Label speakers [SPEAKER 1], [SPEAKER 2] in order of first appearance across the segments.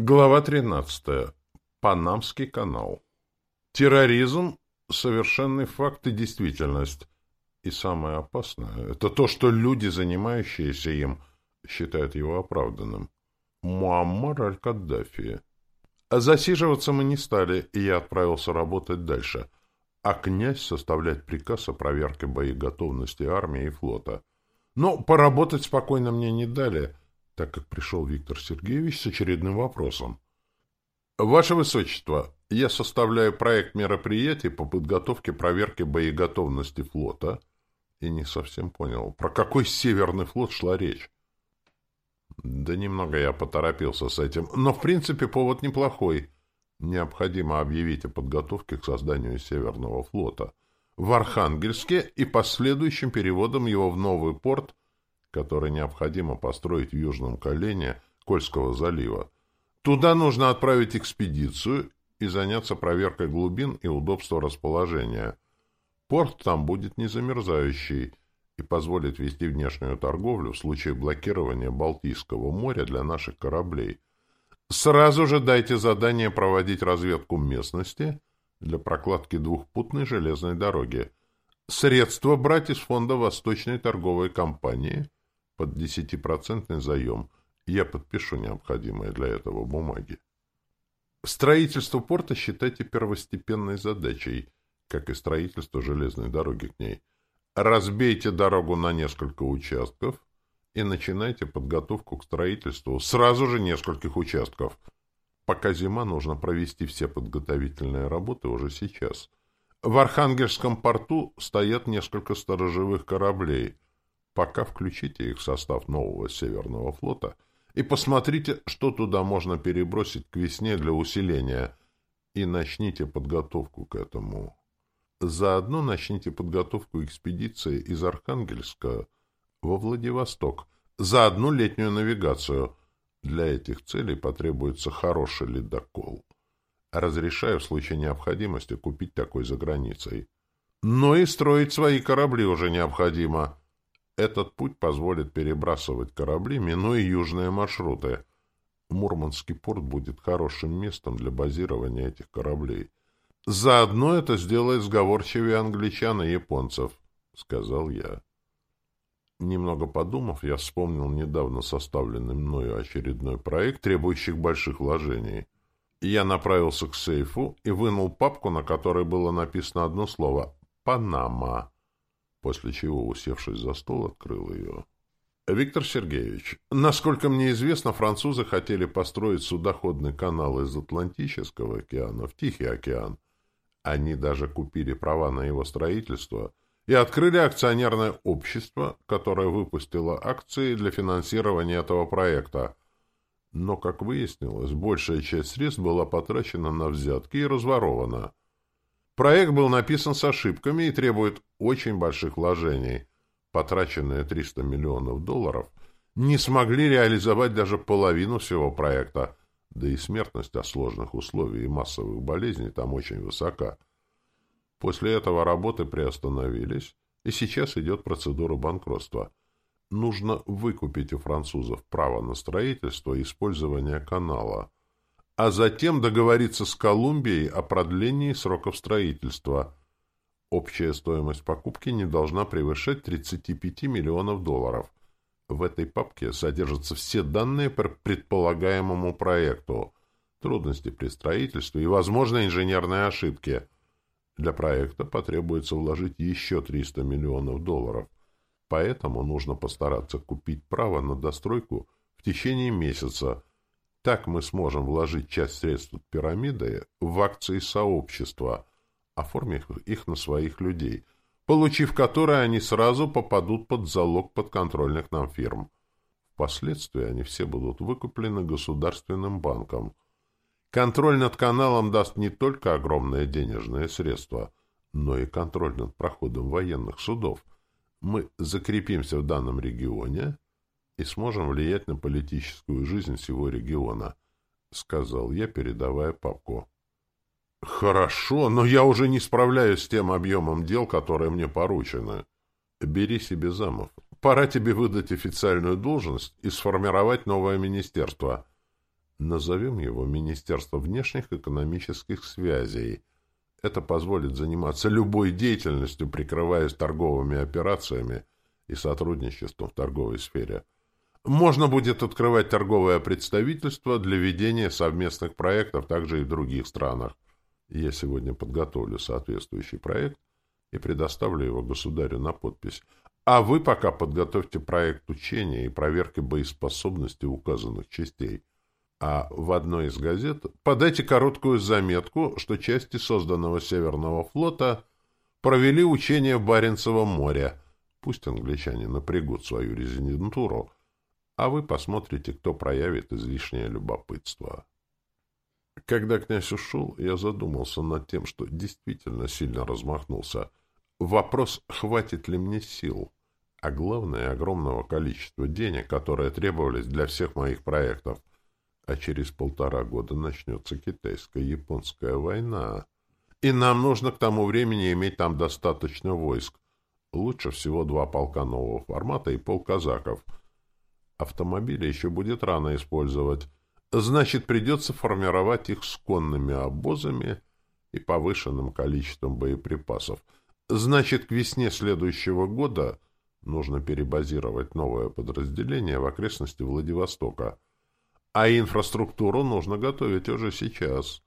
[SPEAKER 1] Глава 13. Панамский канал. Терроризм — совершенный факт и действительность. И самое опасное — это то, что люди, занимающиеся им, считают его оправданным. Муаммар аль-Каддафи. Засиживаться мы не стали, и я отправился работать дальше, а князь составлять приказ о проверке боеготовности армии и флота. Но поработать спокойно мне не дали — так как пришел Виктор Сергеевич с очередным вопросом. «Ваше Высочество, я составляю проект мероприятий по подготовке проверки боеготовности флота и не совсем понял, про какой Северный флот шла речь. Да немного я поторопился с этим, но в принципе повод неплохой. Необходимо объявить о подготовке к созданию Северного флота в Архангельске и последующим переводом его в новый порт который необходимо построить в южном колене Кольского залива. Туда нужно отправить экспедицию и заняться проверкой глубин и удобства расположения. Порт там будет незамерзающий и позволит вести внешнюю торговлю в случае блокирования Балтийского моря для наших кораблей. Сразу же дайте задание проводить разведку местности для прокладки двухпутной железной дороги. Средства брать из фонда Восточной торговой компании – под десятипроцентный заем. Я подпишу необходимые для этого бумаги. Строительство порта считайте первостепенной задачей, как и строительство железной дороги к ней. Разбейте дорогу на несколько участков и начинайте подготовку к строительству сразу же нескольких участков. Пока зима, нужно провести все подготовительные работы уже сейчас. В Архангельском порту стоят несколько сторожевых кораблей — Пока включите их в состав нового Северного флота и посмотрите, что туда можно перебросить к весне для усиления, и начните подготовку к этому. Заодно начните подготовку экспедиции из Архангельска во Владивосток за одну летнюю навигацию. Для этих целей потребуется хороший ледокол. Разрешаю в случае необходимости купить такой за границей. Но и строить свои корабли уже необходимо. Этот путь позволит перебрасывать корабли, минуя южные маршруты. Мурманский порт будет хорошим местом для базирования этих кораблей. Заодно это сделает сговорчивее англичан и японцев, — сказал я. Немного подумав, я вспомнил недавно составленный мною очередной проект, требующий больших вложений. Я направился к сейфу и вынул папку, на которой было написано одно слово «Панама» после чего, усевшись за стол, открыл ее. Виктор Сергеевич, насколько мне известно, французы хотели построить судоходный канал из Атлантического океана в Тихий океан. Они даже купили права на его строительство и открыли акционерное общество, которое выпустило акции для финансирования этого проекта. Но, как выяснилось, большая часть средств была потрачена на взятки и разворована. Проект был написан с ошибками и требует очень больших вложений. Потраченные 300 миллионов долларов не смогли реализовать даже половину всего проекта, да и смертность от сложных условий и массовых болезней там очень высока. После этого работы приостановились, и сейчас идет процедура банкротства. Нужно выкупить у французов право на строительство и использование канала – а затем договориться с Колумбией о продлении сроков строительства. Общая стоимость покупки не должна превышать 35 миллионов долларов. В этой папке содержатся все данные по предполагаемому проекту, трудности при строительстве и возможные инженерные ошибки. Для проекта потребуется вложить еще 300 миллионов долларов. Поэтому нужно постараться купить право на достройку в течение месяца – так мы сможем вложить часть средств пирамиды в акции сообщества, оформив их на своих людей, получив которые они сразу попадут под залог подконтрольных нам фирм. Впоследствии они все будут выкуплены государственным банком. Контроль над каналом даст не только огромные денежные средства, но и контроль над проходом военных судов. Мы закрепимся в данном регионе – и сможем влиять на политическую жизнь всего региона, — сказал я, передавая папку. — Хорошо, но я уже не справляюсь с тем объемом дел, которые мне поручены. Бери себе замов. Пора тебе выдать официальную должность и сформировать новое министерство. Назовем его Министерство внешних экономических связей. Это позволит заниматься любой деятельностью, прикрываясь торговыми операциями и сотрудничеством в торговой сфере. Можно будет открывать торговое представительство для ведения совместных проектов также и в других странах. Я сегодня подготовлю соответствующий проект и предоставлю его государю на подпись. А вы пока подготовьте проект учения и проверки боеспособности указанных частей а в одной из газет подайте короткую заметку, что части созданного Северного флота провели учения в Баренцевом море. Пусть англичане напрягут свою резидентуру, а вы посмотрите, кто проявит излишнее любопытство. Когда князь ушел, я задумался над тем, что действительно сильно размахнулся. Вопрос, хватит ли мне сил, а главное, огромного количества денег, которые требовались для всех моих проектов а через полтора года начнется китайско-японская война. И нам нужно к тому времени иметь там достаточно войск. Лучше всего два полка нового формата и полказаков. Автомобили еще будет рано использовать. Значит, придется формировать их с конными обозами и повышенным количеством боеприпасов. Значит, к весне следующего года нужно перебазировать новое подразделение в окрестности Владивостока — а инфраструктуру нужно готовить уже сейчас.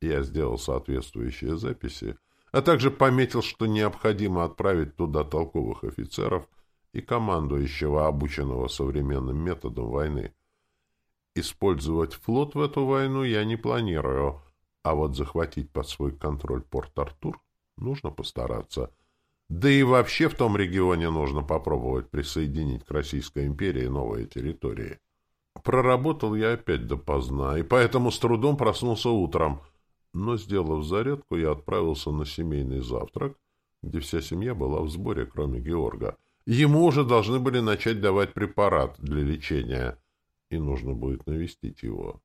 [SPEAKER 1] Я сделал соответствующие записи, а также пометил, что необходимо отправить туда толковых офицеров и командующего, обученного современным методом войны. Использовать флот в эту войну я не планирую, а вот захватить под свой контроль Порт-Артур нужно постараться. Да и вообще в том регионе нужно попробовать присоединить к Российской империи новые территории. Проработал я опять допоздна, и поэтому с трудом проснулся утром. Но, сделав зарядку, я отправился на семейный завтрак, где вся семья была в сборе, кроме Георга. Ему уже должны были начать давать препарат для лечения, и нужно будет навестить его.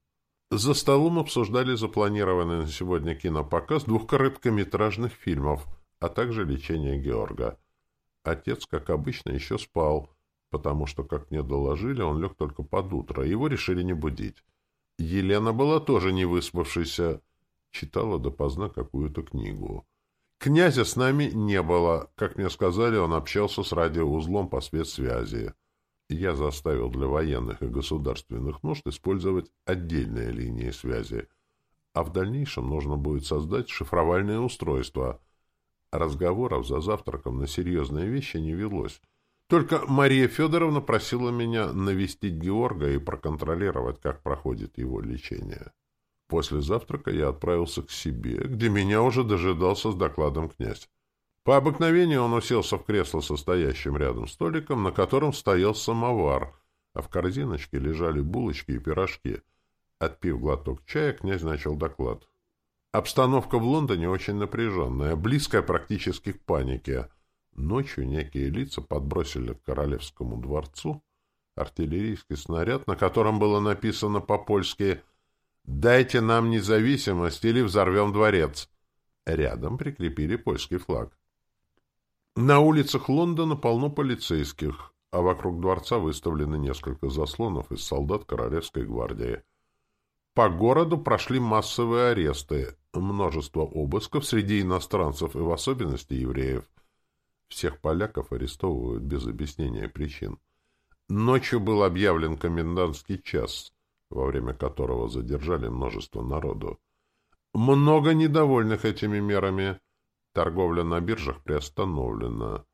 [SPEAKER 1] За столом обсуждали запланированный на сегодня кинопоказ двух короткометражных фильмов, а также лечение Георга. Отец, как обычно, еще спал — потому что, как мне доложили, он лег только под утро, его решили не будить. Елена была тоже не выспавшейся, читала допоздна какую-то книгу. Князя с нами не было. Как мне сказали, он общался с радиоузлом по спецсвязи. Я заставил для военных и государственных нужд использовать отдельные линии связи. А в дальнейшем нужно будет создать шифровальное устройство. Разговоров за завтраком на серьезные вещи не велось. Только Мария Федоровна просила меня навестить Георга и проконтролировать, как проходит его лечение. После завтрака я отправился к себе, где меня уже дожидался с докладом князь. По обыкновению он уселся в кресло со стоящим рядом столиком, на котором стоял самовар, а в корзиночке лежали булочки и пирожки. Отпив глоток чая, князь начал доклад. Обстановка в Лондоне очень напряженная, близкая практически к панике — Ночью некие лица подбросили к королевскому дворцу артиллерийский снаряд, на котором было написано по-польски «Дайте нам независимость или взорвем дворец». Рядом прикрепили польский флаг. На улицах Лондона полно полицейских, а вокруг дворца выставлены несколько заслонов из солдат Королевской гвардии. По городу прошли массовые аресты, множество обысков среди иностранцев и в особенности евреев – всех поляков арестовывают без объяснения причин. Ночью был объявлен комендантский час, во время которого задержали множество народу. Много недовольных этими мерами. Торговля на биржах приостановлена.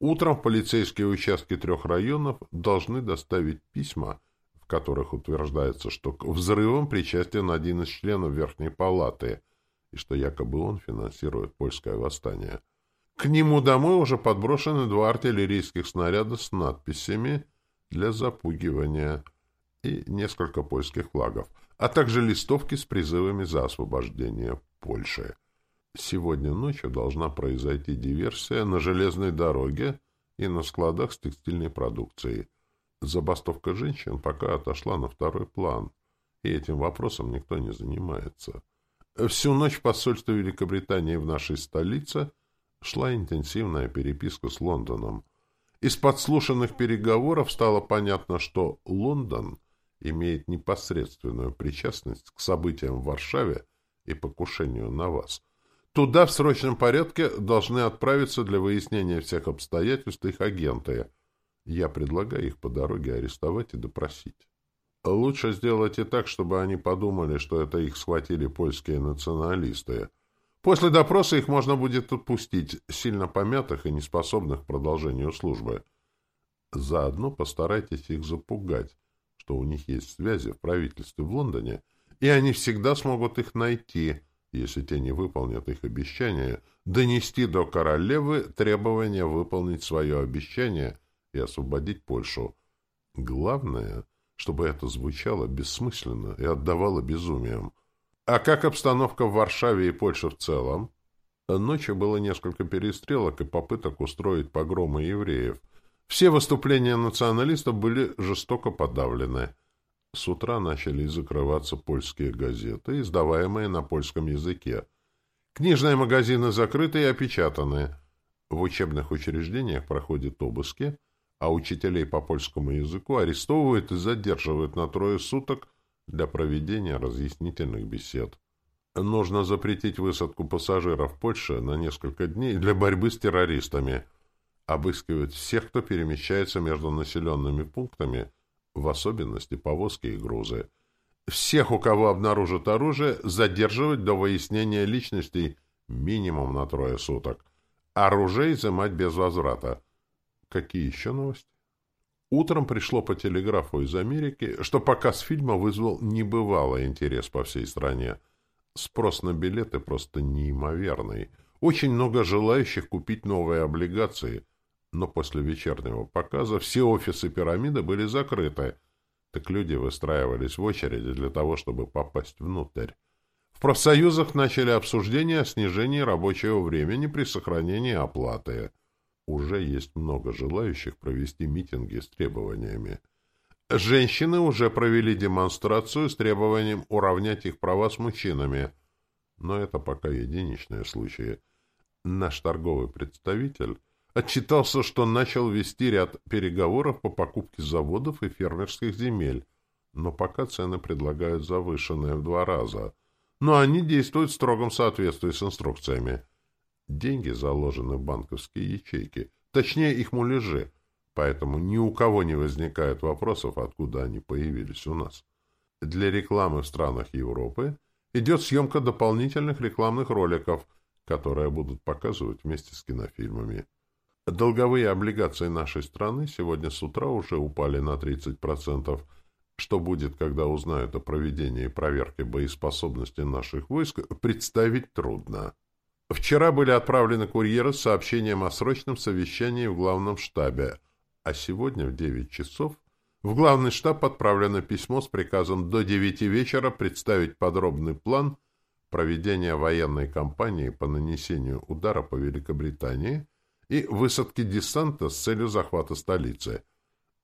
[SPEAKER 1] Утром в полицейские участки трех районов должны доставить письма, в которых утверждается, что к взрывам причастен один из членов Верхней Палаты и что якобы он финансирует польское восстание. К нему домой уже подброшены два артиллерийских снаряда с надписями для запугивания и несколько польских флагов, а также листовки с призывами за освобождение Польши. Сегодня ночью должна произойти диверсия на железной дороге и на складах с текстильной продукцией. Забастовка женщин пока отошла на второй план, и этим вопросом никто не занимается. Всю ночь в посольстве Великобритании в нашей столице – шла интенсивная переписка с Лондоном. Из подслушанных переговоров стало понятно, что Лондон имеет непосредственную причастность к событиям в Варшаве и покушению на вас. Туда в срочном порядке должны отправиться для выяснения всех обстоятельств их агенты. Я предлагаю их по дороге арестовать и допросить. Лучше сделать и так, чтобы они подумали, что это их схватили польские националисты. После допроса их можно будет отпустить, сильно помятых и неспособных к продолжению службы. Заодно постарайтесь их запугать, что у них есть связи в правительстве в Лондоне, и они всегда смогут их найти, если те не выполнят их обещание, донести до королевы требование выполнить свое обещание и освободить Польшу. Главное, чтобы это звучало бессмысленно и отдавало безумием. А как обстановка в Варшаве и Польше в целом? Ночью было несколько перестрелок и попыток устроить погромы евреев – все выступления националистов были жестоко подавлены. С утра начали закрываться польские газеты, издаваемые на польском языке. Книжные магазины закрыты и опечатаны. В учебных учреждениях проходят обыски, а учителей по польскому языку арестовывают и задерживают на трое суток для проведения разъяснительных бесед. Нужно запретить высадку пассажиров в Польше на несколько дней для борьбы с террористами – обыскивают всех, кто перемещается между населенными пунктами, в особенности повозки и грузы. Всех, у кого обнаружат оружие, задерживать до выяснения личностей минимум на трое суток. Оружие изымать без возврата. Какие еще новости? Утром пришло по телеграфу из Америки, что показ фильма вызвал небывалый интерес по всей стране. Спрос на билеты просто неимоверный. Очень много желающих купить новые облигации – но после вечернего показа все офисы пирамиды были закрыты, так люди выстраивались в очереди для того, чтобы попасть внутрь. В профсоюзах начали обсуждение о снижении рабочего времени при сохранении оплаты. Уже есть много желающих провести митинги с требованиями. Женщины уже провели демонстрацию с требованием уравнять их права с мужчинами. Но это пока единичные случаи. Наш торговый представитель отчитался, что начал вести ряд переговоров по покупке заводов и фермерских земель, но пока цены предлагают завышенные в два раза. Но они действуют в строгом соответствии с инструкциями. Деньги заложены в банковские ячейки, точнее их муляжи, поэтому ни у кого не возникает вопросов, откуда они появились у нас. Для рекламы в странах Европы идет съемка дополнительных рекламных роликов, которые будут показывать вместе с кинофильмами. Долговые облигации нашей страны сегодня с утра уже упали на 30%. Что будет, когда узнают о проведении проверки боеспособности наших войск, представить трудно. Вчера были отправлены курьеры с сообщением о срочном совещании в главном штабе, а сегодня в 9 часов в главный штаб отправлено письмо с приказом до 9 вечера представить подробный план проведения военной кампании по нанесению удара по Великобритании – и высадки десанта с целью захвата столицы.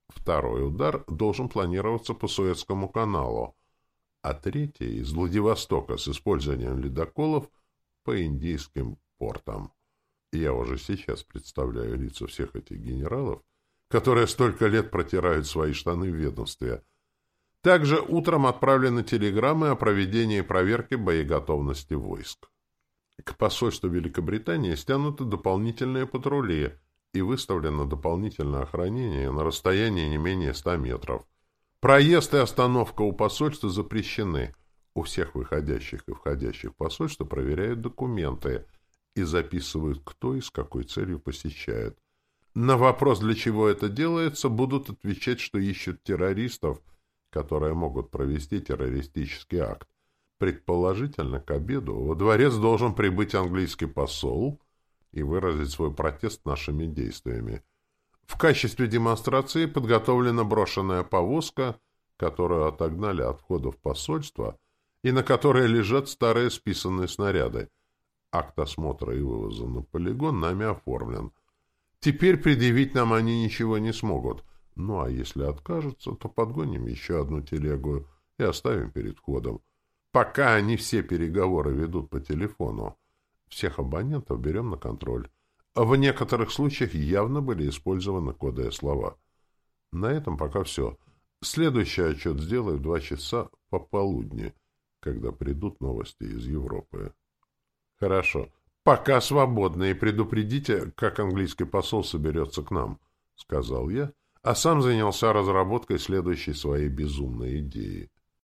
[SPEAKER 1] Второй удар должен планироваться по Суэцкому каналу, а третий — из Владивостока с использованием ледоколов по индийским портам. Я уже сейчас представляю лица всех этих генералов, которые столько лет протирают свои штаны в ведомстве. Также утром отправлены телеграммы о проведении проверки боеготовности войск. К посольству Великобритании стянуты дополнительные патрули и выставлено дополнительное охранение на расстоянии не менее 100 метров. Проезд и остановка у посольства запрещены. У всех выходящих и входящих в посольство проверяют документы и записывают, кто и с какой целью посещает. На вопрос, для чего это делается, будут отвечать, что ищут террористов, которые могут провести террористический акт. Предположительно, к обеду во дворец должен прибыть английский посол и выразить свой протест нашими действиями. В качестве демонстрации подготовлена брошенная повозка, которую отогнали от входа в посольство и на которой лежат старые списанные снаряды. Акт осмотра и вывоза на полигон нами оформлен. Теперь предъявить нам они ничего не смогут. Ну, а если откажутся, то подгоним еще одну телегу и оставим перед входом. Пока они все переговоры ведут по телефону, всех абонентов берем на контроль. В некоторых случаях явно были использованы кодовые слова. На этом пока все. Следующий отчет сделаю в два часа пополудни, когда придут новости из Европы. Хорошо. Пока свободны и предупредите, как английский посол соберется к нам, — сказал я, а сам занялся разработкой следующей своей безумной идеи —